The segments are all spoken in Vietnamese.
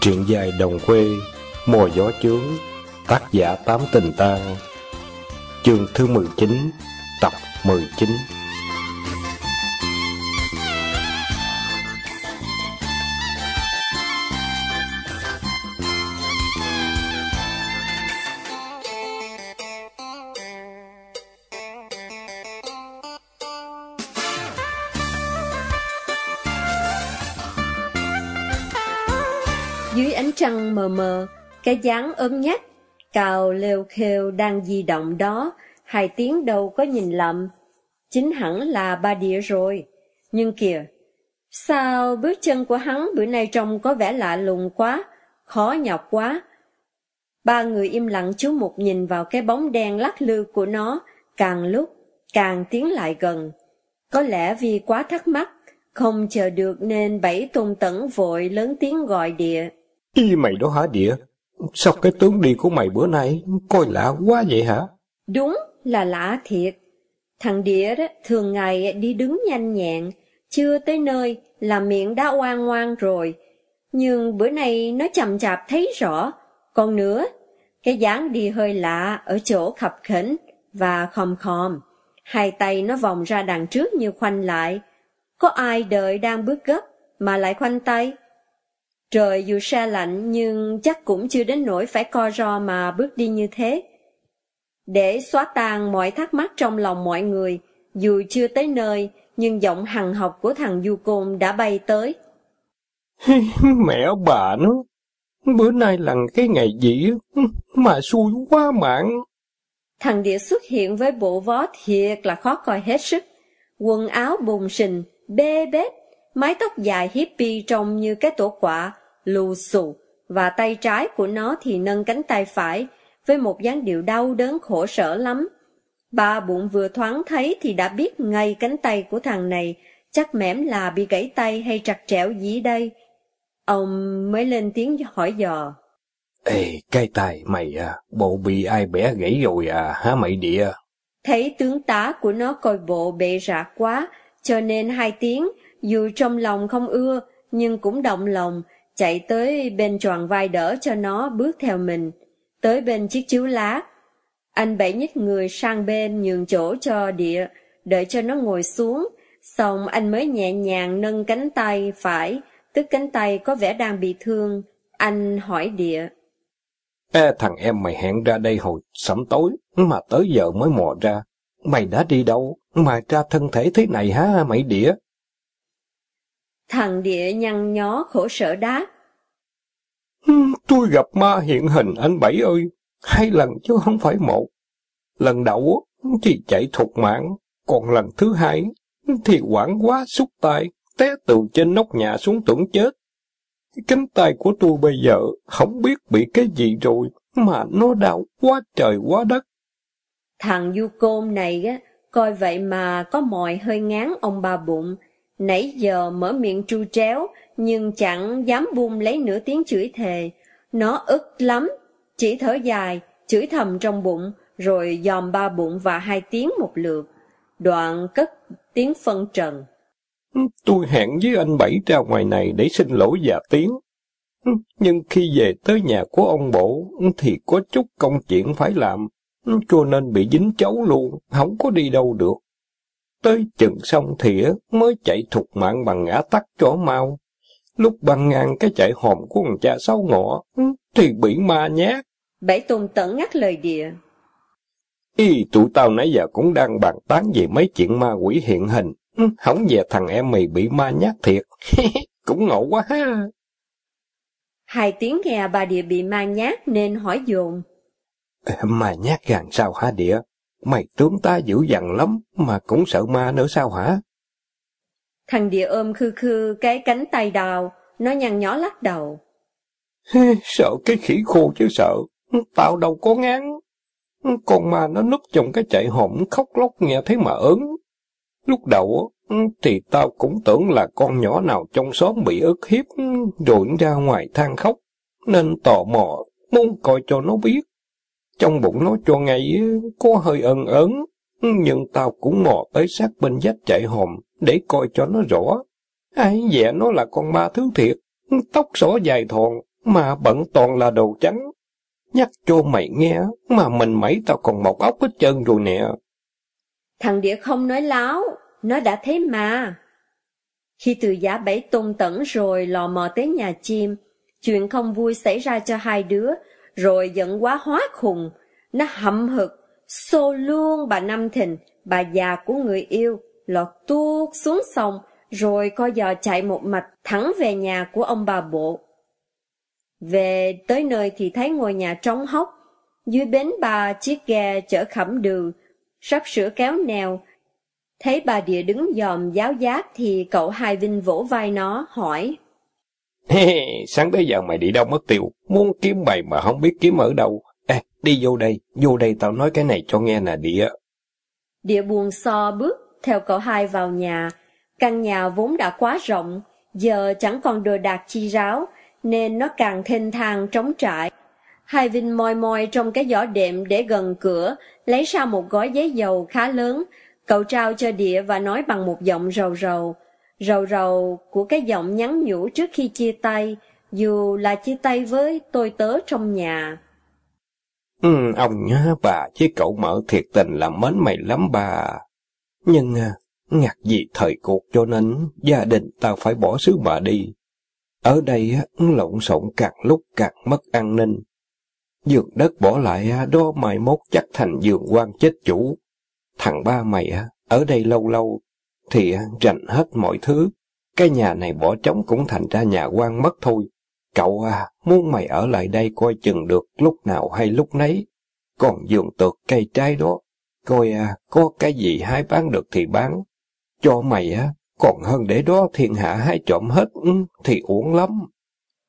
Truyện dài đồng quê Mùa gió chướng, Tác giả Tám Tình Tang. Chương thứ 19 Tập 19 mờ cái dáng ốm nhách, cào lêu khêu đang di động đó, hai tiếng đâu có nhìn lầm. Chính hẳn là ba đĩa rồi. Nhưng kìa, sao bước chân của hắn bữa nay trông có vẻ lạ lùng quá, khó nhọc quá. Ba người im lặng chú mục nhìn vào cái bóng đen lắc lư của nó, càng lúc, càng tiến lại gần. Có lẽ vì quá thắc mắc, không chờ được nên bảy tôn tẩn vội lớn tiếng gọi địa. Y mày đó hả địa? Sao cái tướng đi của mày bữa nay coi lạ quá vậy hả? Đúng là lạ thiệt. Thằng địa đó thường ngày đi đứng nhanh nhẹn, chưa tới nơi là miệng đã oan ngoan rồi. Nhưng bữa nay nó chậm chạp thấy rõ. Còn nữa, cái dáng đi hơi lạ ở chỗ khập khỉnh và khom khom. Hai tay nó vòng ra đằng trước như khoanh lại. Có ai đợi đang bước gấp mà lại khoanh tay? Trời dù xa lạnh nhưng chắc cũng chưa đến nỗi phải co ro mà bước đi như thế. Để xóa tan mọi thắc mắc trong lòng mọi người, dù chưa tới nơi, nhưng giọng hằng học của thằng Du Côn đã bay tới. Mẹ bà nó, bữa nay là cái ngày gì mà xui quá mạng. Thằng Địa xuất hiện với bộ vó thiệt là khó coi hết sức. Quần áo bùng sình, bê bết, mái tóc dài hippie trông như cái tổ quả, lù xù, và tay trái của nó thì nâng cánh tay phải, với một dáng điệu đau đớn khổ sở lắm. Ba bụng vừa thoáng thấy thì đã biết ngay cánh tay của thằng này, chắc mẻm là bị gãy tay hay trặc trẻo gì đây. Ông mới lên tiếng hỏi dò. Ê, cái tay mày à, bộ bị ai bẻ gãy rồi à, hả mày địa? Thấy tướng tá của nó coi bộ bệ rạc quá, cho nên hai tiếng, dù trong lòng không ưa, nhưng cũng động lòng, chạy tới bên tròn vai đỡ cho nó bước theo mình, tới bên chiếc chiếu lá. Anh bảy nhích người sang bên nhường chỗ cho địa, đợi cho nó ngồi xuống, xong anh mới nhẹ nhàng nâng cánh tay phải, tức cánh tay có vẻ đang bị thương. Anh hỏi địa. Ê, thằng em mày hẹn ra đây hồi sẩm tối, mà tới giờ mới mò ra. Mày đã đi đâu, mà ra thân thể thế này hả mày địa? Thằng địa nhăn nhó khổ sở đáp. Tôi gặp ma hiện hình anh Bảy ơi, hai lần chứ không phải một. Lần đầu thì chạy thục mạng, còn lần thứ hai thì quảng quá xúc tay, té từ trên nóc nhà xuống tưởng chết. Cánh tay của tôi bây giờ không biết bị cái gì rồi, mà nó đau quá trời quá đất. Thằng du côn này á, coi vậy mà có mòi hơi ngán ông bà bụng, nãy giờ mở miệng tru tréo, nhưng chẳng dám buông lấy nửa tiếng chửi thề. Nó ức lắm, chỉ thở dài, chửi thầm trong bụng, rồi dòm ba bụng và hai tiếng một lượt. Đoạn cất tiếng phân trần. Tôi hẹn với anh Bảy ra ngoài này để xin lỗi và tiếng. Nhưng khi về tới nhà của ông bộ thì có chút công chuyện phải làm, cho nên bị dính chấu luôn, không có đi đâu được. Tới chừng xong thì mới chạy thục mạng bằng ngã tắt cho mau. Lúc băng ngang cái chạy hòm của thằng cha sáu ngọ thì bị ma nhát. Bảy tôn tẩn ngắt lời địa. Y tụi tao nãy giờ cũng đang bàn tán về mấy chuyện ma quỷ hiện hình. Không về thằng em mày bị ma nhát thiệt. cũng ngộ quá ha. Hai tiếng nghe bà địa bị ma nhát nên hỏi dồn. Ma nhát gàn sao hả địa? Mày tướng ta dữ dằn lắm mà cũng sợ ma nữa sao hả? Thằng địa ôm khư khư cái cánh tay đào, nó nhăn nhó lắc đầu. sợ cái khỉ khô chứ sợ, tao đâu có ngán. Con ma nó núp trong cái chạy hòm khóc lóc nghe thấy mà ớn. Lúc đầu thì tao cũng tưởng là con nhỏ nào trong xóm bị ức hiếp rồi ra ngoài than khóc, nên tò mò muốn coi cho nó biết. Trong bụng nó cho ngay có hơi ân ớn, nhưng tao cũng mò tới sát bên dách chạy hòm để coi cho nó rõ. Ai dẹ nó là con ma thứ thiệt, tóc xỏ dài thòn, mà bận toàn là đồ trắng. Nhắc cho mày nghe, mà mình mấy tao còn mọc ốc hết trơn rồi nè. Thằng địa không nói láo, nó đã thấy mà. Khi từ giả bảy tung tẩn rồi lò mò tới nhà chim, chuyện không vui xảy ra cho hai đứa, rồi giận quá hóa khùng. Nó hậm hực, xô luôn bà Năm Thìn, bà già của người yêu, lọt tuốt xuống sông, rồi co giò chạy một mạch thẳng về nhà của ông bà bộ. Về tới nơi thì thấy ngôi nhà trống hốc, dưới bến bà chiếc ghe chở khẩm đừ, sắp sửa kéo nèo. Thấy bà địa đứng dòm giáo giác thì cậu hai Vinh vỗ vai nó, hỏi. Sáng tới giờ mày đi đâu mất tiêu, muốn kiếm mày mà không biết kiếm ở đâu. Ê, đi vô đây, vô đây tao nói cái này cho nghe nè địa. Địa buồn so bước theo cậu hai vào nhà. Căn nhà vốn đã quá rộng, giờ chẳng còn đồ đạc chi ráo, nên nó càng thênh thang trống trải. Hai Vinh moi moi trong cái giỏ đệm để gần cửa, lấy ra một gói giấy dầu khá lớn. Cậu trao cho địa và nói bằng một giọng rầu rầu. Rầu rầu của cái giọng nhắn nhủ trước khi chia tay, dù là chia tay với tôi tớ trong nhà. Ừ, ông nhá bà, chứ cậu mở thiệt tình là mến mày lắm bà. Nhưng à, ngạc gì thời cuộc cho nên gia đình tao phải bỏ xứ bà đi. Ở đây lộn xộn càng lúc càng mất an ninh. Dường đất bỏ lại đó mai mốt chắc thành giường quan chết chủ. Thằng ba mày ở đây lâu lâu thì rành hết mọi thứ. Cái nhà này bỏ trống cũng thành ra nhà quan mất thôi. Cậu à, muốn mày ở lại đây coi chừng được lúc nào hay lúc nấy. Còn giường tược cây trái đó, coi à, có cái gì hái bán được thì bán. Cho mày á, còn hơn để đó thiên hạ hái trộm hết ừ, thì uổng lắm.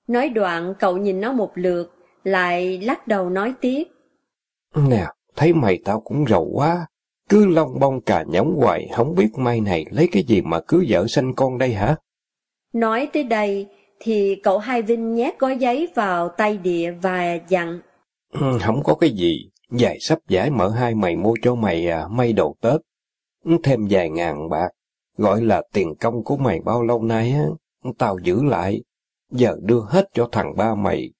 Nói đoạn cậu nhìn nó một lượt, lại lắc đầu nói tiếp. Nè, thấy mày tao cũng giàu quá, cứ long bông cà nhõng hoài, không biết mai này lấy cái gì mà cứ vợ sanh con đây hả? Nói tới đây, thì cậu Hai Vinh nhét gói giấy vào tay địa và dặn. Ừ, không có cái gì, vài sắp giải mở hai mày mua cho mày à, may đồ Tết. Ừ, thêm vài ngàn bạc, gọi là tiền công của mày bao lâu nay á, tao giữ lại, giờ đưa hết cho thằng ba mày.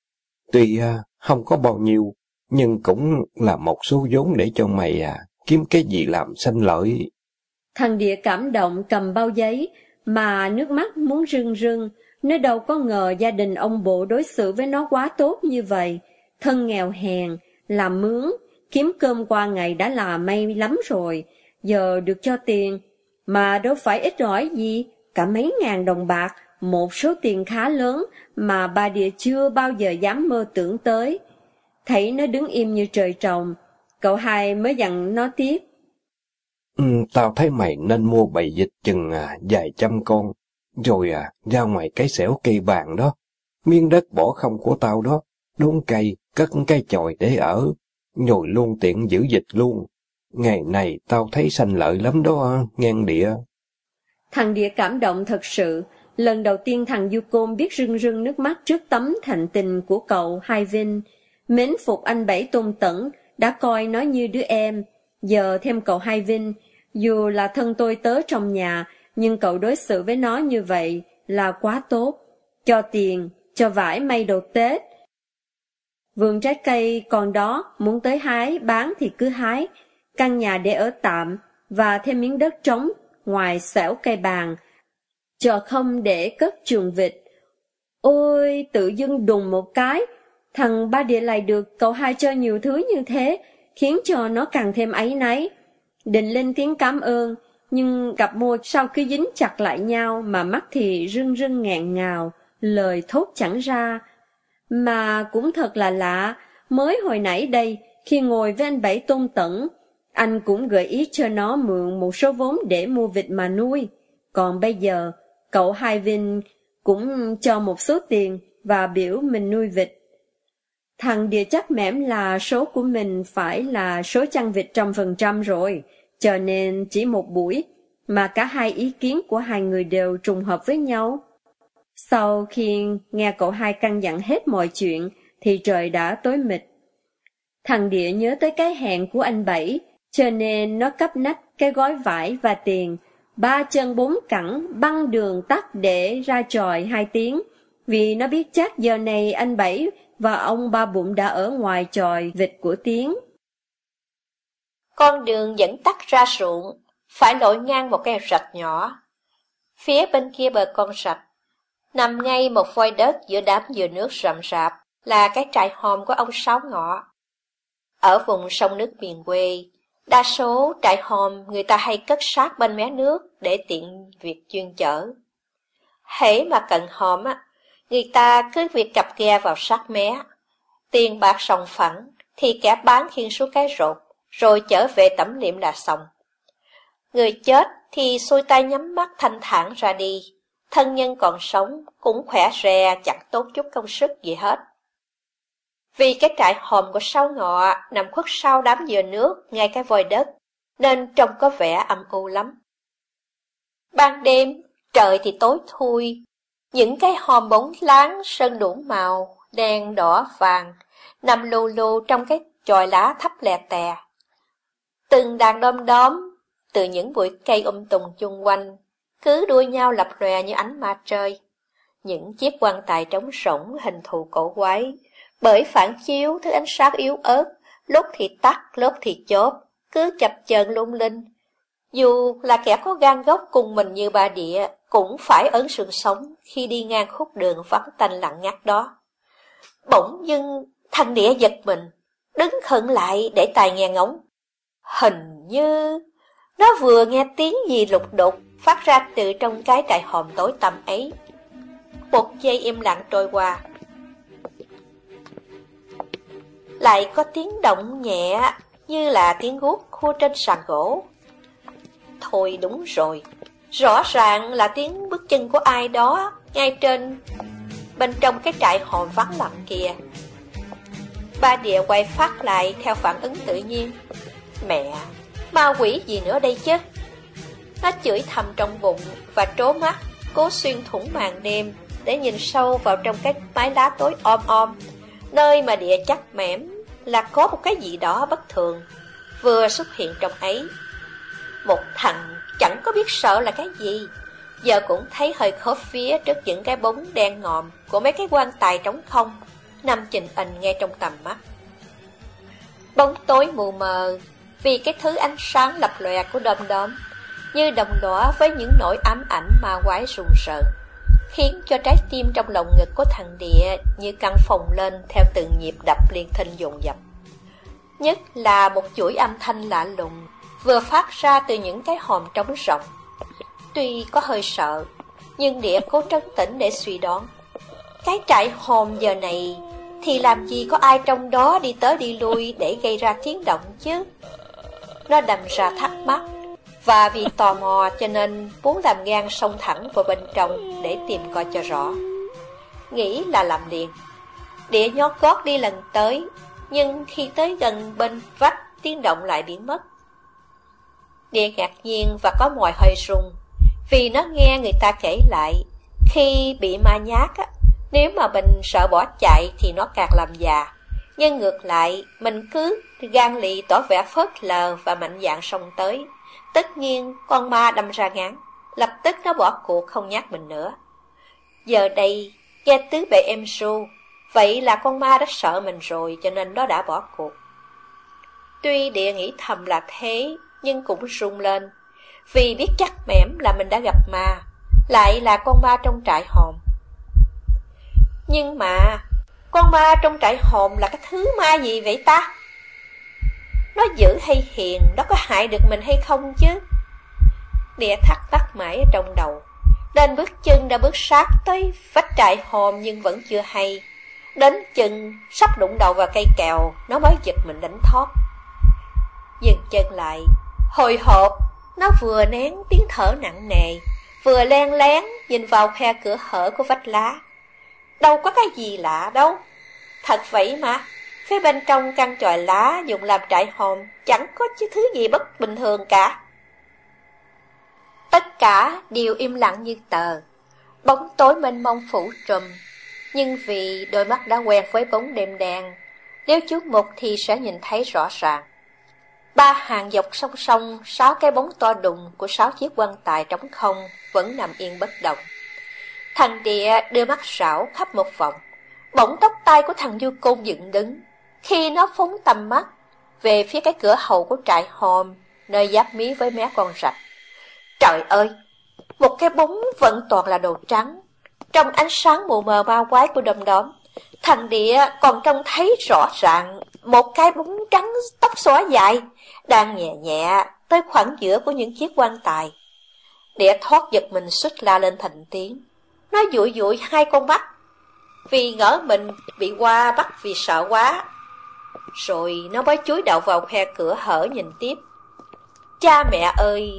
Tuy à, không có bao nhiêu, nhưng cũng là một số vốn để cho mày à, kiếm cái gì làm sanh lợi. Thằng địa cảm động cầm bao giấy, mà nước mắt muốn rưng rưng, nó đâu có ngờ gia đình ông bộ đối xử với nó quá tốt như vậy. Thân nghèo hèn, làm mướn, kiếm cơm qua ngày đã là may lắm rồi, giờ được cho tiền, mà đâu phải ít ỏi gì, cả mấy ngàn đồng bạc, một số tiền khá lớn mà bà địa chưa bao giờ dám mơ tưởng tới. Thấy nó đứng im như trời trồng, cậu hai mới dặn nó tiếp. Ừ, tao thấy mày nên mua bầy dịch chừng à, vài trăm con, rồi à, ra ngoài cái xẻo cây bàn đó, miếng đất bỏ không của tao đó, đốn cây, cất cây chòi để ở, rồi luôn tiện giữ dịch luôn. Ngày này tao thấy sanh lợi lắm đó, ngang địa. Thằng địa cảm động thật sự, lần đầu tiên thằng Du Côn biết rưng rưng nước mắt trước tấm thành tình của cậu Hai Vinh. Mến phục anh Bảy Tôn Tẩn, đã coi nó như đứa em, giờ thêm cậu Hai Vinh, dù là thân tôi tớ trong nhà, nhưng cậu đối xử với nó như vậy là quá tốt. Cho tiền, cho vải may đồ Tết. Vườn trái cây còn đó, muốn tới hái, bán thì cứ hái. Căn nhà để ở tạm, và thêm miếng đất trống, ngoài xẻo cây bàn. chờ không để cất chuồng vịt. Ôi, tự dưng đùng một cái, thằng ba địa lại được cậu hai cho nhiều thứ như thế, khiến cho nó càng thêm ấy náy. Định lên tiếng cảm ơn, nhưng cặp môi sau khi dính chặt lại nhau mà mắt thì rưng rưng ngẹn ngào, lời thốt chẳng ra. Mà cũng thật là lạ, mới hồi nãy đây, khi ngồi với anh Bảy Tôn Tẩn, anh cũng gợi ý cho nó mượn một số vốn để mua vịt mà nuôi. Còn bây giờ, cậu Hai Vinh cũng cho một số tiền và biểu mình nuôi vịt. Thằng địa chắc mẻm là số của mình phải là số chăn vịt trăm phần trăm rồi, cho nên chỉ một buổi, mà cả hai ý kiến của hai người đều trùng hợp với nhau. Sau khi nghe cậu hai căn dặn hết mọi chuyện, thì trời đã tối mịt. Thằng Địa nhớ tới cái hẹn của anh Bảy, cho nên nó cấp nách cái gói vải và tiền, ba chân bốn cẳng băng đường tắt để ra tròi hai tiếng, vì nó biết chắc giờ này anh Bảy và ông ba bụng đã ở ngoài tròi vịt của Tiến. Con đường dẫn tắt ra ruộng, phải lội ngang một cái rạch nhỏ. Phía bên kia bờ con rạch, nằm ngay một phôi đất giữa đám dừa nước rậm rạp, là cái trại hòm của ông Sáu Ngọ. Ở vùng sông nước miền quê, đa số trại hòm người ta hay cất sát bên mé nước để tiện việc chuyên chở. Hễ mà cận hòm á, người ta cứ việc cặp ghe vào sát mé. Tiền bạc sòng phẳng thì kẻ bán khiên xuống cái rột, rồi trở về tẩm liệm là xong. Người chết thì xuôi tay nhắm mắt thanh thản ra đi, thân nhân còn sống cũng khỏe rè chẳng tốt chút công sức gì hết. Vì cái trại hòm của sao ngọ nằm khuất sau đám dừa nước ngay cái vòi đất, nên trông có vẻ âm u lắm. Ban đêm, trời thì tối thui, những cái hòm bóng láng sơn đủ màu, đen đỏ vàng, nằm lù lù trong cái chòi lá thấp lè tè. Từng đàn đom đóm, từ những bụi cây um tùng chung quanh, cứ đua nhau lập lòe như ánh ma trời. Những chiếc quan tài trống rỗng hình thù cổ quái, bởi phản chiếu thứ ánh sáng yếu ớt, lúc thì tắt, lúc thì chốt, cứ chập chờn lung linh. Dù là kẻ có gan gốc cùng mình như bà địa, cũng phải ấn sườn sống khi đi ngang khúc đường vắng tanh lặng ngắt đó. Bỗng dưng, thằng địa giật mình, đứng khẩn lại để tài nghe ngóng. Hình như nó vừa nghe tiếng gì lục đục phát ra từ trong cái trại hòm tối tăm ấy. Một giây im lặng trôi qua, lại có tiếng động nhẹ như là tiếng guốc khua trên sàn gỗ. Thôi đúng rồi, rõ ràng là tiếng bước chân của ai đó ngay trên bên trong cái trại hòm vắng lặng kia. Ba địa quay phát lại theo phản ứng tự nhiên. Mẹ, ma quỷ gì nữa đây chứ? Nó chửi thầm trong bụng và trố mắt, cố xuyên thủng màn đêm để nhìn sâu vào trong cái mái lá tối om om nơi mà địa chắc mẻm là có một cái gì đó bất thường vừa xuất hiện trong ấy. Một thằng chẳng có biết sợ là cái gì, giờ cũng thấy hơi khó phía trước những cái bóng đen ngòm của mấy cái quan tài trống không, nằm trình ảnh ngay trong tầm mắt. Bóng tối mù mờ, vì cái thứ ánh sáng lập lòe của đom đóm, như đồng đỏ với những nỗi ám ảnh ma quái rùng sợ khiến cho trái tim trong lòng ngực của thằng địa như căng phồng lên theo từng nhịp đập liên thanh dồn dập. Nhất là một chuỗi âm thanh lạ lùng vừa phát ra từ những cái hòm trống rộng. Tuy có hơi sợ, nhưng địa cố trấn tĩnh để suy đoán. Cái trại hòm giờ này thì làm gì có ai trong đó đi tới đi lui để gây ra tiếng động chứ? Nó đầm ra thắc mắc và vì tò mò cho nên muốn làm gan sông thẳng vào bên trong để tìm coi cho rõ. Nghĩ là làm liền. Địa nhót gót đi lần tới, nhưng khi tới gần bên vách tiếng động lại biến mất. Địa ngạc nhiên và có mòi hơi rung, vì nó nghe người ta kể lại, khi bị ma nhát á, nếu mà mình sợ bỏ chạy thì nó càng làm già. Nhưng ngược lại, mình cứ gan lì tỏ vẻ phớt lờ và mạnh dạn xông tới. Tất nhiên con ma đâm ra ngán, lập tức nó bỏ cuộc không nhát mình nữa. Giờ đây, nghe tứ bệ em su, vậy là con ma đã sợ mình rồi cho nên nó đã bỏ cuộc. Tuy địa nghĩ thầm là thế, nhưng cũng rung lên, vì biết chắc mẻm là mình đã gặp ma, lại là con ma trong trại hòm. Nhưng mà, con ma trong trại hòm là cái thứ ma gì vậy ta? Nó dữ hay hiền, nó có hại được mình hay không chứ? Địa thắc mắc mãi ở trong đầu. Nên bước chân đã bước sát tới vách trại hòm nhưng vẫn chưa hay. Đến chân sắp đụng đầu vào cây kèo, nó mới giật mình đánh thoát. Dừng chân lại, hồi hộp, nó vừa nén tiếng thở nặng nề, vừa len lén nhìn vào khe cửa hở của vách lá. Đâu có cái gì lạ đâu. Thật vậy mà, Phía bên trong căn tròi lá dùng làm trại hòm chẳng có chứ thứ gì bất bình thường cả. Tất cả đều im lặng như tờ, bóng tối mênh mông phủ trùm. Nhưng vì đôi mắt đã quen với bóng đêm đen, nếu chút một thì sẽ nhìn thấy rõ ràng. Ba hàng dọc song song, sáu cái bóng to đùng của sáu chiếc quan tài trống không vẫn nằm yên bất động. Thằng địa đưa mắt rảo khắp một vòng, bỗng tóc tai của thằng Du Côn dựng đứng. Khi nó phóng tầm mắt về phía cái cửa hậu của trại hòm, nơi giáp mí với mé con rạch. Trời ơi! Một cái bóng vẫn toàn là đồ trắng. Trong ánh sáng mù mờ ma quái của đom đóm, thằng địa còn trông thấy rõ ràng một cái bóng trắng tóc xóa dài, đang nhẹ nhẹ tới khoảng giữa của những chiếc quan tài. để thoát giật mình xuất la lên thành tiếng. Nó dụi dụi hai con mắt, vì ngỡ mình bị qua bắt vì sợ quá. Rồi nó mới chúi đầu vào khe cửa hở nhìn tiếp. Cha mẹ ơi,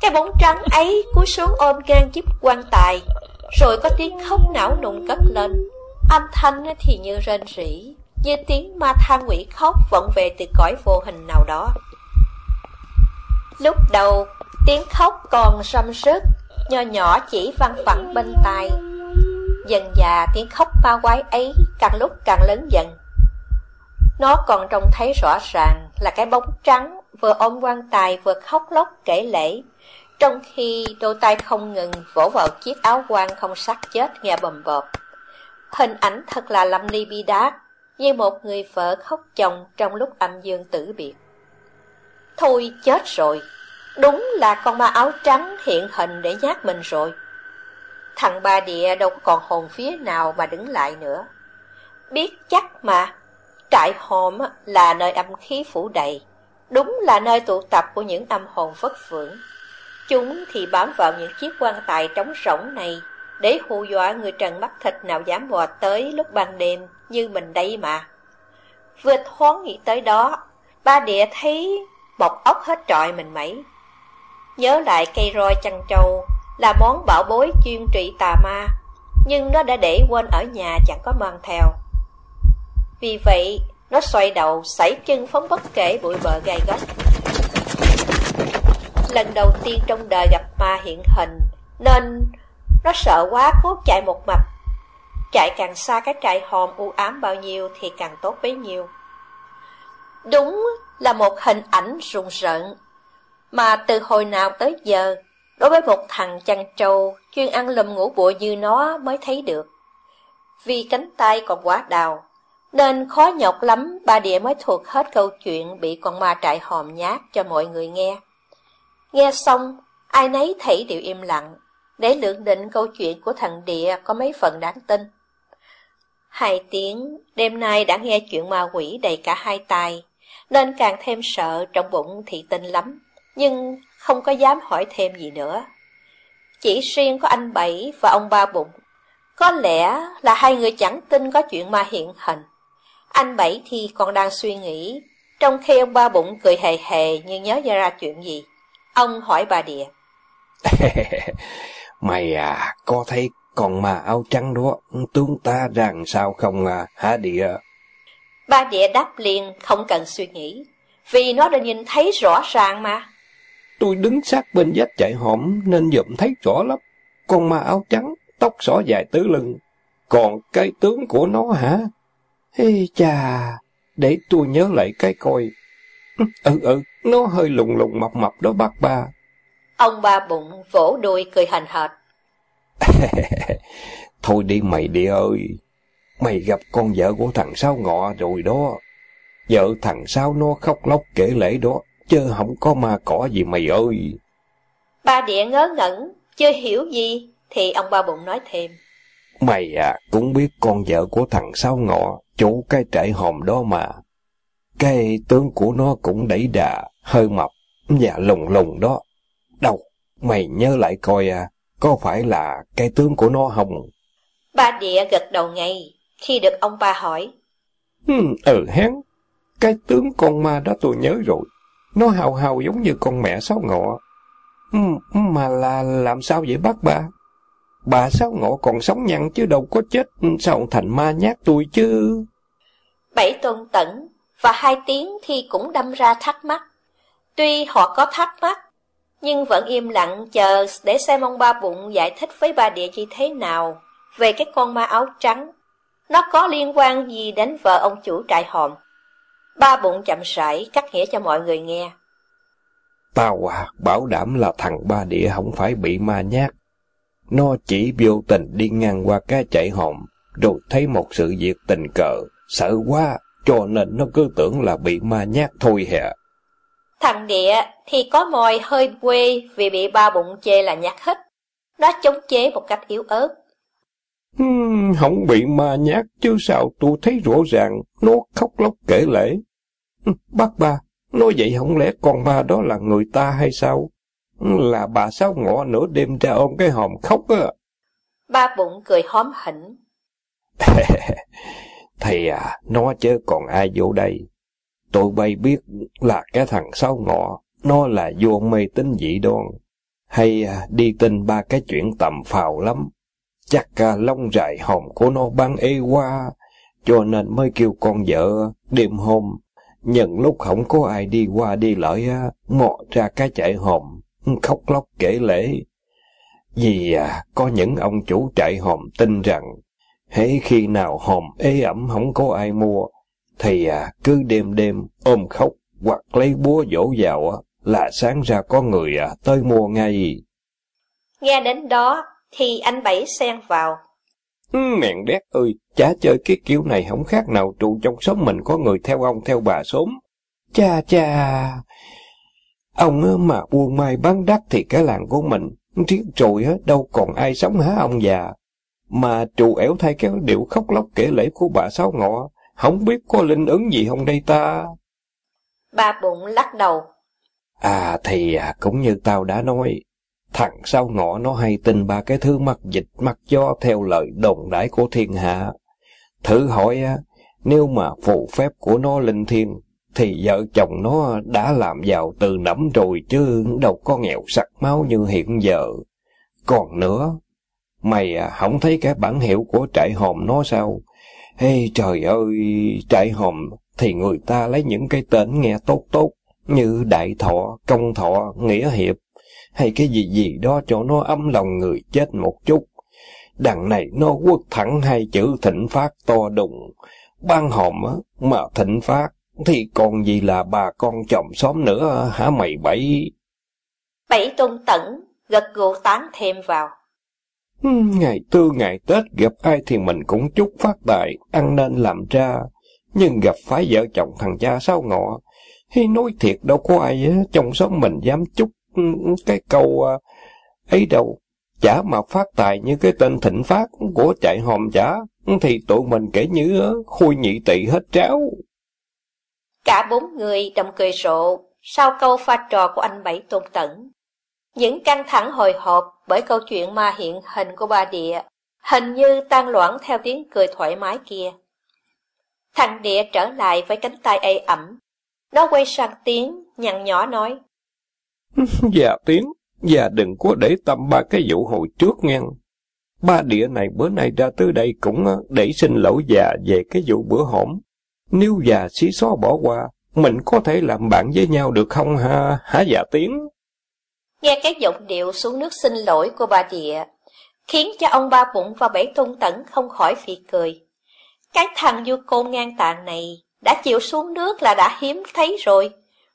cái bóng trắng ấy cúi xuống ôm gan chiếc quan tài, rồi có tiếng khóc não nùng cất lên. Âm thanh thì như rên rỉ, như tiếng ma than quỷ khóc vọng về từ cõi vô hình nào đó. Lúc đầu, tiếng khóc còn râm rứt, nho nhỏ chỉ văng vẳng bên tai. Dần già tiếng khóc ma quái ấy càng lúc càng lớn dần. Nó còn trông thấy rõ ràng là cái bóng trắng vừa ôm quan tài vừa khóc lóc kể lễ, trong khi đôi tay không ngừng vỗ vào chiếc áo quan không sắc chết nghe bầm bợp. Hình ảnh thật là lâm ly bi đát, như một người vợ khóc chồng trong lúc âm dương tử biệt. Thôi chết rồi, đúng là con ma áo trắng hiện hình để nhát mình rồi. Thằng ba địa đâu còn hồn phía nào mà đứng lại nữa. Biết chắc mà, trại hòm là nơi âm khí phủ đầy, đúng là nơi tụ tập của những âm hồn vất vưởng. Chúng thì bám vào những chiếc quan tài trống rỗng này để hù dọa người trần mắt thịt nào dám bò tới lúc ban đêm như mình đây mà. Vừa thoáng nghĩ tới đó, ba địa thấy bọc ốc hết trọi mình mấy. Nhớ lại cây roi chăn trâu là món bảo bối chuyên trị tà ma, nhưng nó đã để quên ở nhà chẳng có mang theo. Vì vậy, nó xoay đầu, sảy chân phóng bất kể bụi bờ gai góc. Lần đầu tiên trong đời gặp ma hiện hình, nên nó sợ quá cốt chạy một mạch. Chạy càng xa cái trại hòm u ám bao nhiêu thì càng tốt bấy nhiêu. Đúng là một hình ảnh rùng rợn, mà từ hồi nào tới giờ, đối với một thằng chăn trâu chuyên ăn lùm ngủ bụi như nó mới thấy được. Vì cánh tay còn quá đào, nên khó nhọc lắm ba địa mới thuộc hết câu chuyện bị con ma trại hòm nhát cho mọi người nghe. Nghe xong, ai nấy thấy đều im lặng, để lượng định câu chuyện của thằng địa có mấy phần đáng tin. Hai tiếng, đêm nay đã nghe chuyện ma quỷ đầy cả hai tai, nên càng thêm sợ trong bụng thị tinh lắm, nhưng không có dám hỏi thêm gì nữa. Chỉ riêng có anh Bảy và ông Ba Bụng, có lẽ là hai người chẳng tin có chuyện ma hiện hình. Anh Bảy thì còn đang suy nghĩ, trong khi ông Ba Bụng cười hề hề như nhớ ra chuyện gì. Ông hỏi bà Địa. Mày à, có thấy con ma áo trắng đó, tướng ta rằng sao không à, hả Địa? Ba Địa đáp liền không cần suy nghĩ, vì nó đã nhìn thấy rõ ràng mà. Tôi đứng sát bên vách chạy hõm nên dụm thấy rõ lắm. Con ma áo trắng, tóc xỏ dài tứ lưng. Còn cái tướng của nó hả? Ê chà, để tôi nhớ lại cái coi. Ừ ừ, nó hơi lùng lùng mập mập đó bác ba. Ông ba bụng vỗ đuôi cười hành hệt. Thôi đi mày đi ơi, mày gặp con vợ của thằng Sáu Ngọ rồi đó. Vợ thằng Sáu nó khóc lóc kể lễ đó, chứ không có ma cỏ gì mày ơi. Ba địa ngớ ngẩn, chưa hiểu gì, thì ông ba bụng nói thêm. Mày à, cũng biết con vợ của thằng Sáu Ngọ, chủ cái trại hòm đó mà. Cái tướng của nó cũng đẩy đà, hơi mập, và lùng lùng đó. Đâu, mày nhớ lại coi à, có phải là cái tướng của nó không? Ba địa gật đầu ngay, khi được ông ba hỏi. Ừ, ừ hén, cái tướng con ma đó tôi nhớ rồi. Nó hào hào giống như con mẹ sáu ngọ. Ừ, mà là làm sao vậy bác ba? Bà sáu ngọ còn sống nhăn chứ đâu có chết, sao thành ma nhát tôi chứ? Bảy tôn tẩn và hai tiếng thì cũng đâm ra thắc mắc. Tuy họ có thắc mắc, nhưng vẫn im lặng chờ để xem ông ba bụng giải thích với ba địa chi thế nào về cái con ma áo trắng. Nó có liên quan gì đến vợ ông chủ trại hòm? Ba bụng chậm rãi cắt nghĩa cho mọi người nghe. Tao à, bảo đảm là thằng ba địa không phải bị ma nhát. nó chỉ vô tình đi ngang qua cái chạy hòm, rồi thấy một sự việc tình cờ, sợ quá, cho nên nó cứ tưởng là bị ma nhát thôi hẹn. Thằng địa thì có mồi hơi quê vì bị ba bụng chê là nhát hết. Nó chống chế một cách yếu ớt. Hmm, không bị ma nhát chứ sao tôi thấy rõ ràng nó khóc lóc kể lễ. Bác ba, nói vậy không lẽ con ma đó là người ta hay sao? Là bà sao ngọ nửa đêm ra ôm cái hòm khóc á. Ba bụng cười hóm hỉnh. Thầy à, nó chứ còn ai vô đây tụi bay biết là cái thằng sáu ngọ, nó là vô mê tín dị đoan. Hay à, đi tin ba cái chuyện tầm phào lắm. Chắc cả lông dài hòm của nó băng ê qua, cho nên mới kêu con vợ đêm hôm, nhận lúc không có ai đi qua đi lại, à, mò ra cái chạy hòm, khóc lóc kể lễ. Vì à, có những ông chủ trại hòm tin rằng, hễ khi nào hòm ế ẩm không có ai mua, thì à, cứ đêm đêm ôm khóc hoặc lấy búa dỗ vào là sáng ra có người à, tới mua ngay. Nghe đến đó thì anh Bảy xen vào. Ừ, mẹn đét ơi, chả chơi cái kiểu này không khác nào trụ trong xóm mình có người theo ông theo bà sớm. Cha cha, ông mà buôn mai bán đắt thì cái làng của mình, riết rồi đâu còn ai sống hả ông già. Mà trụ ẻo thay cái điệu khóc lóc kể lễ của bà Sáu Ngọ, không biết có linh ứng gì không đây ta? Ba bụng lắc đầu. À thì à, cũng như tao đã nói, thằng Sáu Ngọ nó hay tin ba cái thứ mắc dịch mắc gió theo lời đồn đãi của thiên hạ. Thử hỏi, nếu mà phù phép của nó linh thiên, thì vợ chồng nó đã làm giàu từ nẫm rồi chứ đâu có nghèo sặc máu như hiện giờ. Còn nữa, mày à, không thấy cái bản hiệu của trại hòm nó sao? Hey trời ơi, trại hòm thì người ta lấy những cái tên nghe tốt tốt như đại thọ, công thọ, nghĩa hiệp hay cái gì gì đó cho nó ấm lòng người chết một chút. Đằng này nó quất thẳng hai chữ thịnh phát to đùng. Ban hòm á, mà thịnh phát thì còn gì là bà con chồng xóm nữa hả mày bảy? Bảy tôn tẩn gật gù tán thêm vào. Hmm, ngày tư ngày Tết gặp ai thì mình cũng chúc phát tài, ăn nên làm ra. Nhưng gặp phải vợ chồng thằng cha sao ngọ, hi nói thiệt đâu có ai trong xóm mình dám chúc hmm, cái câu à, ấy đâu. Chả mà phát tài như cái tên thịnh phát của chạy hòm chả, thì tụi mình kể như khui nhị tỵ hết tráo. Cả bốn người đồng cười rộ sau câu pha trò của anh Bảy Tôn Tẩn. Những căng thẳng hồi hộp bởi câu chuyện ma hiện hình của ba địa, hình như tan loãng theo tiếng cười thoải mái kia. Thằng địa trở lại với cánh tay ê ẩm. Nó quay sang tiếng, nhăn nhỏ nói. Dạ tiếng, dạ đừng có để tâm ba cái vụ hồi trước nghe. Ba địa này bữa nay ra tới đây cũng để xin lỗi già về cái vụ bữa hổm. Nếu già xí xó bỏ qua, mình có thể làm bạn với nhau được không ha, hả dạ tiếng? Nghe cái giọng điệu xuống nước xin lỗi của bà địa, khiến cho ông ba bụng và bảy tung tẩn không khỏi phì cười. Cái thằng du côn ngang tàn này đã chịu xuống nước là đã hiếm thấy rồi.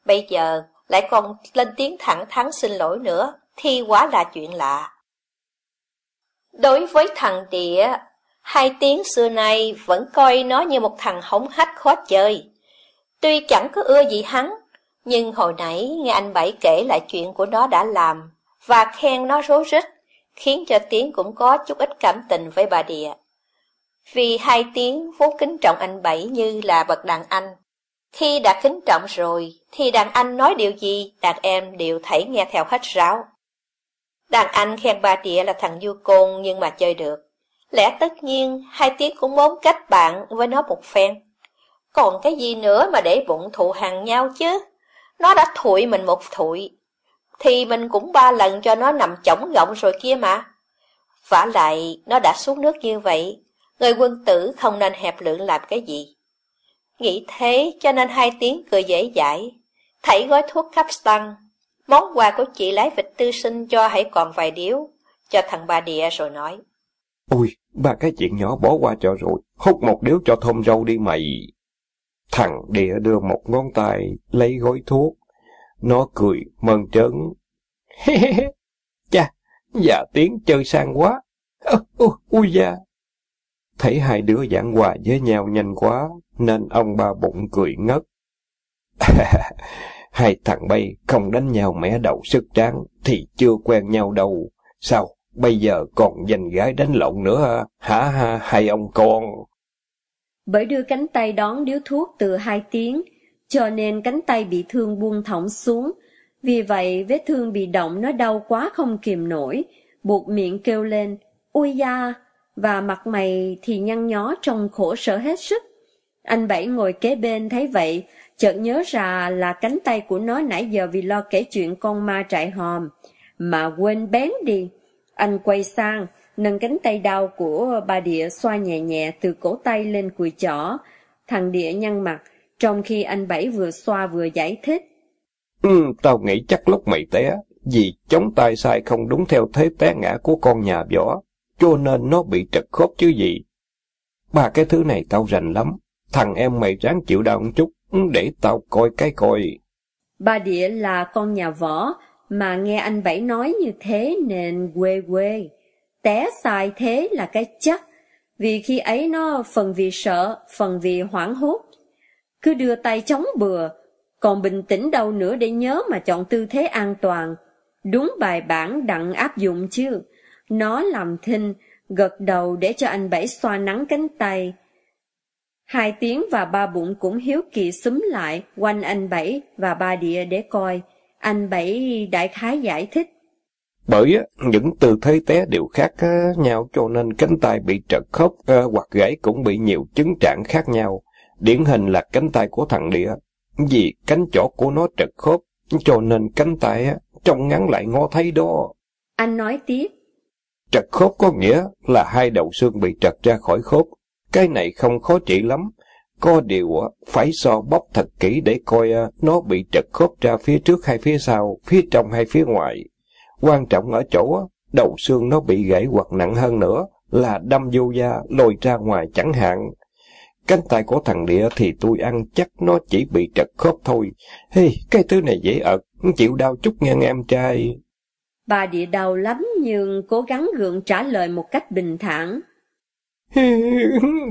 Bây giờ lại còn lên tiếng thẳng thắn xin lỗi nữa, thì quá là chuyện lạ. Đối với thằng địa, hai tiếng xưa nay vẫn coi nó như một thằng hống hách khó chơi. Tuy chẳng có ưa gì hắn, nhưng hồi nãy nghe anh Bảy kể lại chuyện của nó đã làm, và khen nó rối rít, khiến cho Tiến cũng có chút ít cảm tình với bà Địa. Vì hai tiếng vốn kính trọng anh Bảy như là bậc đàn anh. Khi đã kính trọng rồi, thì đàn anh nói điều gì, đàn em đều thấy nghe theo hết ráo. Đàn anh khen bà Địa là thằng du côn nhưng mà chơi được. Lẽ tất nhiên, hai tiếng cũng muốn cách bạn với nó một phen. Còn cái gì nữa mà để bụng thụ hàng nhau chứ? Nó đã thụi mình một thụi, thì mình cũng ba lần cho nó nằm chổng gọng rồi kia mà. vả lại, nó đã xuống nước như vậy, người quân tử không nên hẹp lượng làm cái gì. Nghĩ thế cho nên hai tiếng cười dễ dãi, thảy gói thuốc khắp tăng. Món quà của chị lái vịt tư sinh cho hãy còn vài điếu, cho thằng bà địa rồi nói. Ôi, ba cái chuyện nhỏ bỏ qua cho rồi, hút một điếu cho thơm râu đi mày. Thằng địa đưa một ngón tay, lấy gói thuốc. Nó cười, mơn trớn. Chà, già tiếng chơi sang quá. ui da. Thấy hai đứa giảng hòa với nhau nhanh quá, nên ông ba bụng cười ngất. hai thằng bay không đánh nhau mẻ đầu sức tráng, thì chưa quen nhau đâu. Sao, bây giờ còn giành gái đánh lộn nữa à? hả ha, hai ông con? Bởi đưa cánh tay đón điếu thuốc từ hai tiếng, cho nên cánh tay bị thương buông thõng xuống. Vì vậy, vết thương bị động nó đau quá không kìm nổi, buộc miệng kêu lên, ui da, và mặt mày thì nhăn nhó trong khổ sở hết sức. Anh Bảy ngồi kế bên thấy vậy, chợt nhớ ra là cánh tay của nó nãy giờ vì lo kể chuyện con ma trại hòm, mà quên bén đi. Anh quay sang, nâng cánh tay đau của bà địa xoa nhẹ nhẹ từ cổ tay lên cùi chỏ. Thằng địa nhăn mặt, trong khi anh Bảy vừa xoa vừa giải thích. Ừ, tao nghĩ chắc lúc mày té, vì chống tay sai không đúng theo thế té ngã của con nhà võ, cho nên nó bị trật khớp chứ gì. Ba cái thứ này tao rành lắm, thằng em mày ráng chịu đau một chút, để tao coi cái coi. Ba địa là con nhà võ, mà nghe anh Bảy nói như thế nên quê quê. Té xài thế là cái chắc, vì khi ấy nó phần vì sợ, phần vì hoảng hốt. Cứ đưa tay chống bừa, còn bình tĩnh đâu nữa để nhớ mà chọn tư thế an toàn. Đúng bài bản đặng áp dụng chứ. Nó làm thinh, gật đầu để cho anh Bảy xoa nắng cánh tay. Hai tiếng và ba bụng cũng hiếu kỳ xúm lại quanh anh Bảy và ba địa để coi. Anh Bảy đại khái giải thích. Bởi những tư thế té đều khác nhau cho nên cánh tay bị trật khớp hoặc gãy cũng bị nhiều chứng trạng khác nhau. Điển hình là cánh tay của thằng địa. Vì cánh chỏ của nó trật khớp cho nên cánh tay trông ngắn lại ngó thấy đó. Anh nói tiếp. Trật khớp có nghĩa là hai đầu xương bị trật ra khỏi khớp. Cái này không khó trị lắm. Có điều phải so bóc thật kỹ để coi nó bị trật khớp ra phía trước hay phía sau, phía trong hay phía ngoài. Quan trọng ở chỗ đầu xương nó bị gãy hoặc nặng hơn nữa là đâm vô da, lôi ra ngoài chẳng hạn. Cánh tay của thằng địa thì tôi ăn chắc nó chỉ bị trật khớp thôi. Hey, cái thứ này dễ ợt, chịu đau chút nghe em trai. Bà địa đau lắm nhưng cố gắng gượng trả lời một cách bình thản.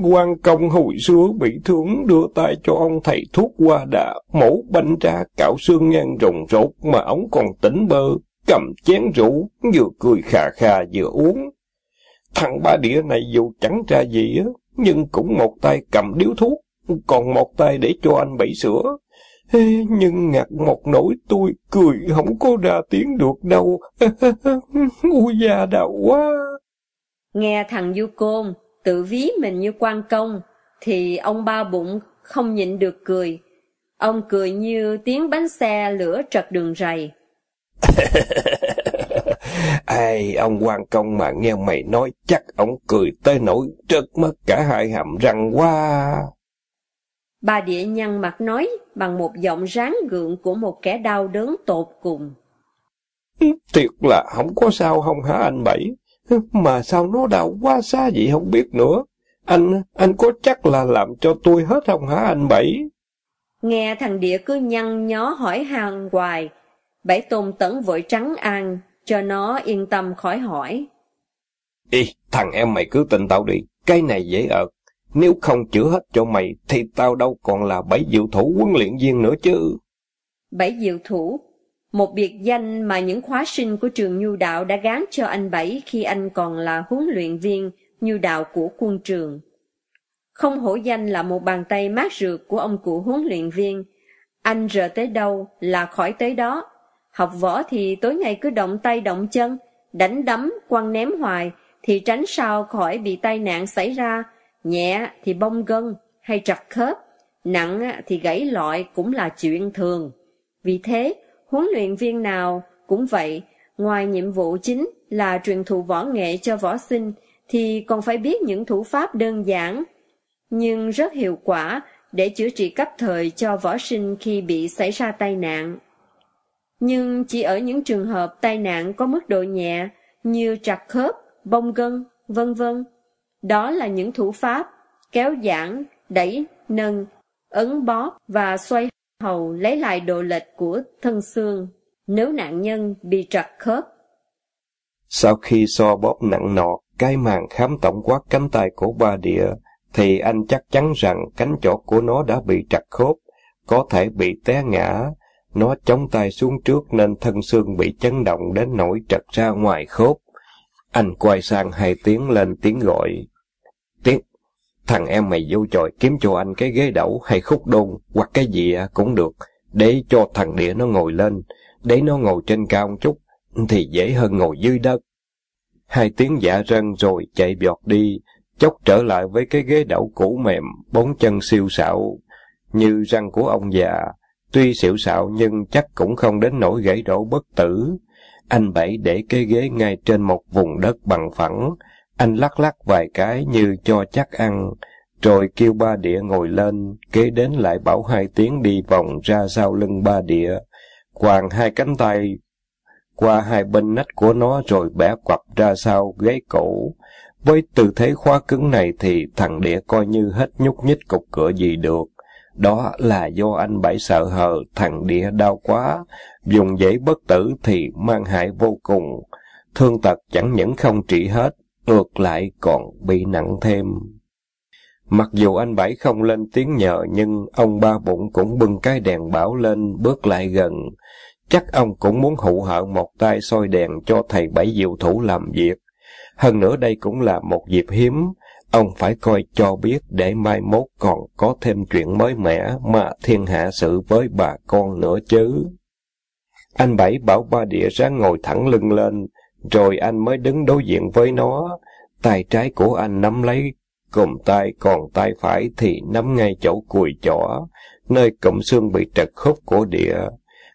quan công hồi xưa bị thương đưa tay cho ông thầy thuốc qua đà, mổ banh ra cạo xương ngang rồng rột mà ông còn tỉnh bơ, cầm chén rượu, vừa cười khà khà vừa uống. Thằng ba đĩa này dù chẳng ra gì á, nhưng cũng một tay cầm điếu thuốc, còn một tay để cho anh bảy sữa. Ê, nhưng ngặt một nỗi tôi cười không có ra tiếng được đâu. Ui da đau quá. Nghe thằng Du Côn tự ví mình như quan công, thì ông ba bụng không nhịn được cười. Ông cười như tiếng bánh xe lửa trật đường rầy. Ai, ông quan công mà nghe mày nói chắc ông cười tới nỗi trật mất cả hai hàm răng quá. Bà địa nhăn mặt nói bằng một giọng ráng gượng của một kẻ đau đớn tột cùng. Thiệt là không có sao không hả anh Bảy? Mà sao nó đau quá xa vậy không biết nữa. Anh, anh có chắc là làm cho tôi hết không hả anh Bảy? Nghe thằng địa cứ nhăn nhó hỏi hàng hoài. Bảy tôn tẩn vội trắng an, cho nó yên tâm khỏi hỏi. Ê, thằng em mày cứ tin tao đi, cái này dễ ợt. Nếu không chữa hết cho mày, thì tao đâu còn là bảy diệu thủ huấn luyện viên nữa chứ. Bảy diệu thủ, một biệt danh mà những khóa sinh của trường nhu đạo đã gán cho anh Bảy khi anh còn là huấn luyện viên nhu đạo của quân trường. Không hổ danh là một bàn tay mát rượt của ông cụ huấn luyện viên, anh rờ tới đâu là khỏi tới đó. Học võ thì tối ngày cứ động tay động chân, đánh đấm, quăng ném hoài, thì tránh sao khỏi bị tai nạn xảy ra, nhẹ thì bong gân hay trật khớp, nặng thì gãy lọi cũng là chuyện thường. Vì thế, huấn luyện viên nào cũng vậy, ngoài nhiệm vụ chính là truyền thụ võ nghệ cho võ sinh, thì còn phải biết những thủ pháp đơn giản, nhưng rất hiệu quả để chữa trị cấp thời cho võ sinh khi bị xảy ra tai nạn. Nhưng chỉ ở những trường hợp tai nạn có mức độ nhẹ như trật khớp, bong gân, vân vân. Đó là những thủ pháp kéo giãn, đẩy, nâng, ấn bóp và xoay hầu lấy lại độ lệch của thân xương nếu nạn nhân bị trật khớp. Sau khi so bóp nặng nọ, cái màn khám tổng quát cánh tay của ba địa, thì anh chắc chắn rằng cánh chỗ của nó đã bị trật khớp, có thể bị té ngã. Nó chống tay xuống trước nên thân xương bị chấn động đến nỗi trật ra ngoài khớp. Anh quay sang hai tiếng lên tiếng gọi. Tiếng, thằng em mày vô chọi kiếm cho anh cái ghế đẩu hay khúc đôn hoặc cái gì à, cũng được, để cho thằng địa nó ngồi lên, để nó ngồi trên cao một chút, thì dễ hơn ngồi dưới đất. Hai tiếng dạ rân rồi chạy bọt đi, chốc trở lại với cái ghế đẩu cũ mềm, bốn chân siêu xạo, như răng của ông già. Tuy xỉu xạo nhưng chắc cũng không đến nỗi gãy đổ bất tử. Anh Bảy để cái ghế ngay trên một vùng đất bằng phẳng. Anh lắc lắc vài cái như cho chắc ăn, rồi kêu ba địa ngồi lên, kế đến lại bảo hai tiếng đi vòng ra sau lưng ba địa, quàng hai cánh tay qua hai bên nách của nó rồi bẻ quặp ra sau gáy cổ. Với tư thế khóa cứng này thì thằng đĩa coi như hết nhúc nhích cục cửa gì được. Đó là do anh Bảy sợ hờ, thằng địa đau quá, dùng dễ bất tử thì mang hại vô cùng. Thương tật chẳng những không trị hết, ngược lại còn bị nặng thêm. Mặc dù anh Bảy không lên tiếng nhờ, nhưng ông ba bụng cũng bưng cái đèn bảo lên, bước lại gần. Chắc ông cũng muốn hụ hợ một tay soi đèn cho thầy Bảy diệu thủ làm việc. Hơn nữa đây cũng là một dịp hiếm, ông phải coi cho biết để mai mốt còn có thêm chuyện mới mẻ mà thiên hạ sự với bà con nữa chứ. Anh Bảy bảo ba địa ráng ngồi thẳng lưng lên, rồi anh mới đứng đối diện với nó. Tay trái của anh nắm lấy cùm tay, còn tay phải thì nắm ngay chỗ cùi chỏ, nơi cụm xương bị trật khúc của địa.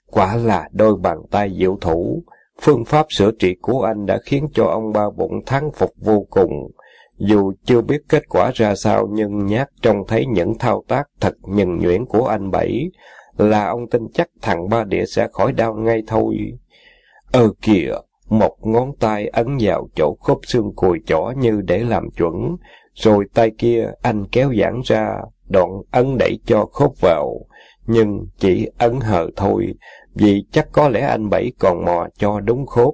Quả là đôi bàn tay diệu thủ. Phương pháp sửa trị của anh đã khiến cho ông ba bụng thắng phục vô cùng. Dù chưa biết kết quả ra sao nhưng nhát trông thấy những thao tác thật nhân nhuyễn của anh Bảy là ông tin chắc thằng ba địa sẽ khỏi đau ngay thôi. Ơ kìa, một ngón tay ấn vào chỗ khớp xương cùi chỏ như để làm chuẩn, rồi tay kia anh kéo giãn ra, đoạn ấn đẩy cho khớp vào, nhưng chỉ ấn hờ thôi, vì chắc có lẽ anh Bảy còn mò cho đúng khớp.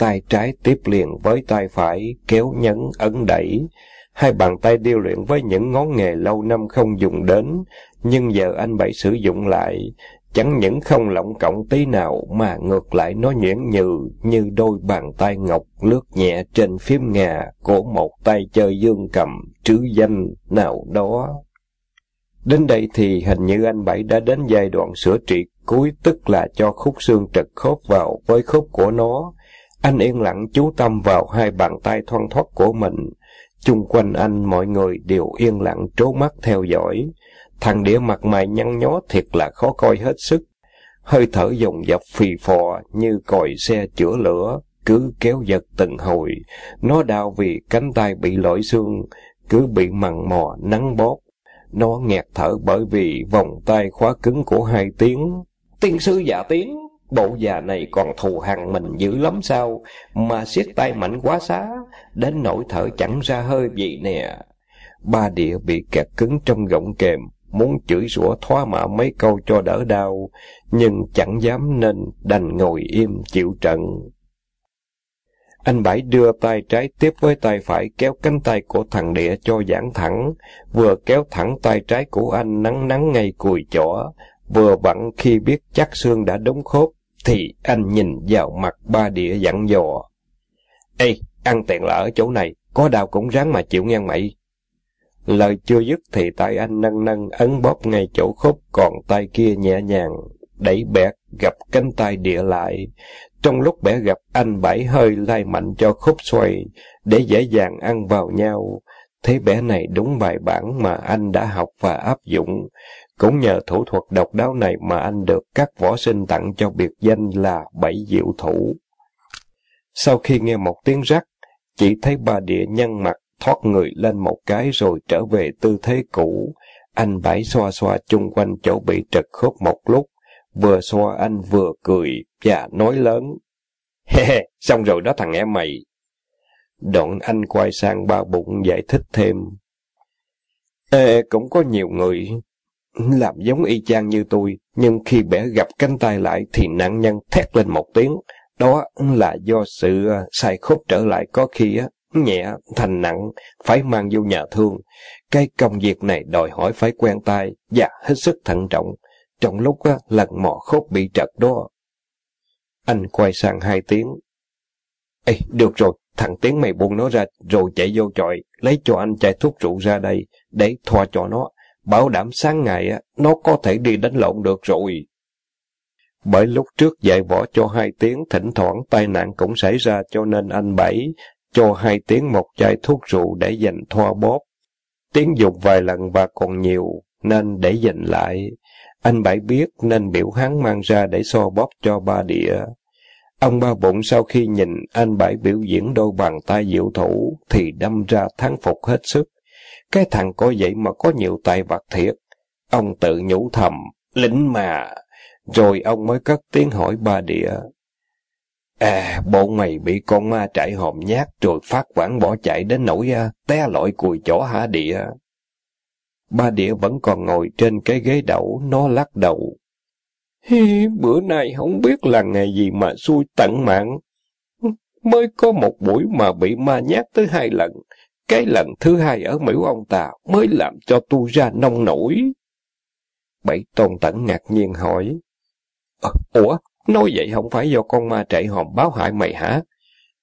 Tay trái tiếp liền với tay phải, kéo nhấn, ấn đẩy. Hai bàn tay điêu luyện với những ngón nghề lâu năm không dùng đến, nhưng giờ anh Bảy sử dụng lại, chẳng những không lỏng cộng tí nào mà ngược lại nó nhuyễn nhừ như đôi bàn tay ngọc lướt nhẹ trên phím ngà của một tay chơi dương cầm trứ danh nào đó. Đến đây thì hình như anh Bảy đã đến giai đoạn sửa trị cuối tức là cho khúc xương trật khớp vào với khớp của nó. Anh yên lặng chú tâm vào hai bàn tay thoăn thoắt của mình. Chung quanh anh mọi người đều yên lặng trố mắt theo dõi. Thằng đĩa mặt mày nhăn nhó thiệt là khó coi hết sức. Hơi thở dồn dập phì phò như còi xe chữa lửa, cứ kéo giật từng hồi. Nó đau vì cánh tay bị lỗi xương, cứ bị mằn mò, nắng bóp. Nó nghẹt thở bởi vì vòng tay khóa cứng của hai tiếng. Tiên sư giả tiếng, bộ già này còn thù hằn mình dữ lắm sao, mà siết tay mạnh quá xá, đến nỗi thở chẳng ra hơi gì nè. Ba địa bị kẹt cứng trong gọng kềm, muốn chửi rủa thoá mạ mấy câu cho đỡ đau, nhưng chẳng dám nên đành ngồi im chịu trận. Anh Bảy đưa tay trái tiếp với tay phải kéo cánh tay của thằng địa cho giãn thẳng, vừa kéo thẳng tay trái của anh nắng nắng ngay cùi chỏ, vừa vặn khi biết chắc xương đã đóng khớp, thì anh nhìn vào mặt ba đĩa dặn dò. Ê, ăn tiện là ở chỗ này, có đau cũng ráng mà chịu ngang mày. Lời chưa dứt thì tay anh nâng nâng ấn bóp ngay chỗ khớp, còn tay kia nhẹ nhàng, đẩy bẹt gặp cánh tay địa lại. Trong lúc bẻ gặp anh bảy hơi lai mạnh cho khúc xoay, để dễ dàng ăn vào nhau. Thế bẻ này đúng bài bản mà anh đã học và áp dụng. Cũng nhờ thủ thuật độc đáo này mà anh được các võ sinh tặng cho biệt danh là bảy diệu thủ. Sau khi nghe một tiếng rắc, chỉ thấy bà địa nhăn mặt thoát người lên một cái rồi trở về tư thế cũ. Anh bảy xoa xoa chung quanh chỗ bị trật khớp một lúc, vừa xoa anh vừa cười và nói lớn. He he, xong rồi đó thằng em mày. Đoạn anh quay sang ba bụng giải thích thêm. Ê, cũng có nhiều người làm giống y chang như tôi, nhưng khi bẻ gặp cánh tay lại thì nạn nhân thét lên một tiếng, Đó là do sự ờ, sai khớp trở lại có khi á, nhẹ thành nặng, phải mang vô nhà thương. Cái công việc này đòi hỏi phải quen tay và hết sức thận trọng. Trong lúc á, lần mò khớp bị trật đó. Anh quay sang hai tiếng. Ê, được rồi, thằng Tiến mày buông nó ra rồi chạy vô chọi, lấy cho anh chai thuốc rượu ra đây để thoa cho nó. Bảo đảm sáng ngày á, nó có thể đi đánh lộn được rồi. Bởi lúc trước dạy võ cho hai tiếng, thỉnh thoảng tai nạn cũng xảy ra cho nên anh Bảy cho hai tiếng một chai thuốc rượu để dành thoa bóp. Tiếng dùng vài lần và còn nhiều, nên để dành lại. Anh Bảy biết nên biểu hắn mang ra để so bóp cho ba địa. Ông ba bụng sau khi nhìn anh Bảy biểu diễn đôi bàn tay diệu thủ thì đâm ra thắng phục hết sức. Cái thằng có vậy mà có nhiều tài vật thiệt. Ông tự nhủ thầm, lính mà. Rồi ông mới cất tiếng hỏi ba địa. À, bộ mày bị con ma trại hòm nhát rồi phát quản bỏ chạy đến nỗi à, té lội cùi chó hả địa. Ba địa vẫn còn ngồi trên cái ghế đậu, nó lắc đầu. Hi, bữa nay không biết là ngày gì mà xui tận mạng. Mới có một buổi mà bị ma nhát tới hai lần. Cái lần thứ hai ở miễu ông ta mới làm cho tu ra nông nổi. Bảy tôn tẩn ngạc nhiên hỏi. Ờ, ủa, nói vậy không phải do con ma chạy hòm báo hại mày hả?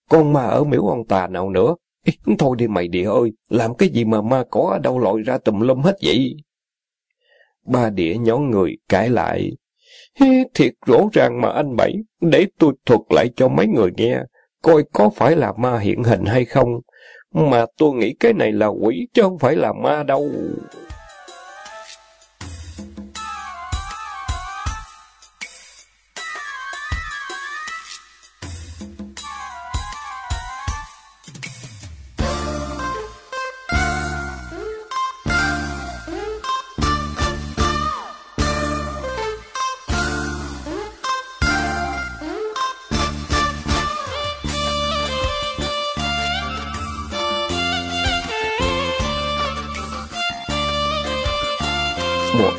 Con ma ở miễu ông tà nào nữa? Ý, thôi đi mày địa ơi, làm cái gì mà ma có ở đâu lội ra tùm lum hết vậy? Ba địa nhón người cãi lại. Thiệt rõ ràng mà anh Bảy, để tôi thuật lại cho mấy người nghe, coi có phải là ma hiện hình hay không. Mà tôi nghĩ cái này là quỷ chứ không phải là ma đâu.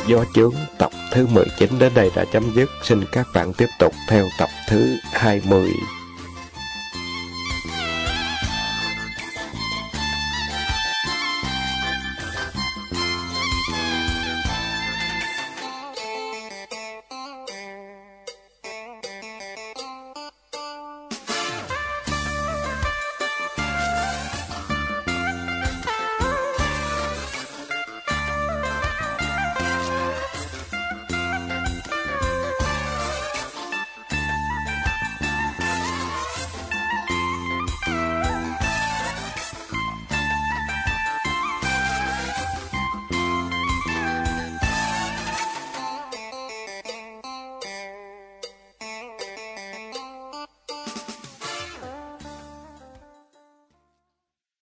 Do chướng tập thứ 19 đến đây đã chấm dứt. Xin các bạn tiếp tục theo tập thứ 20.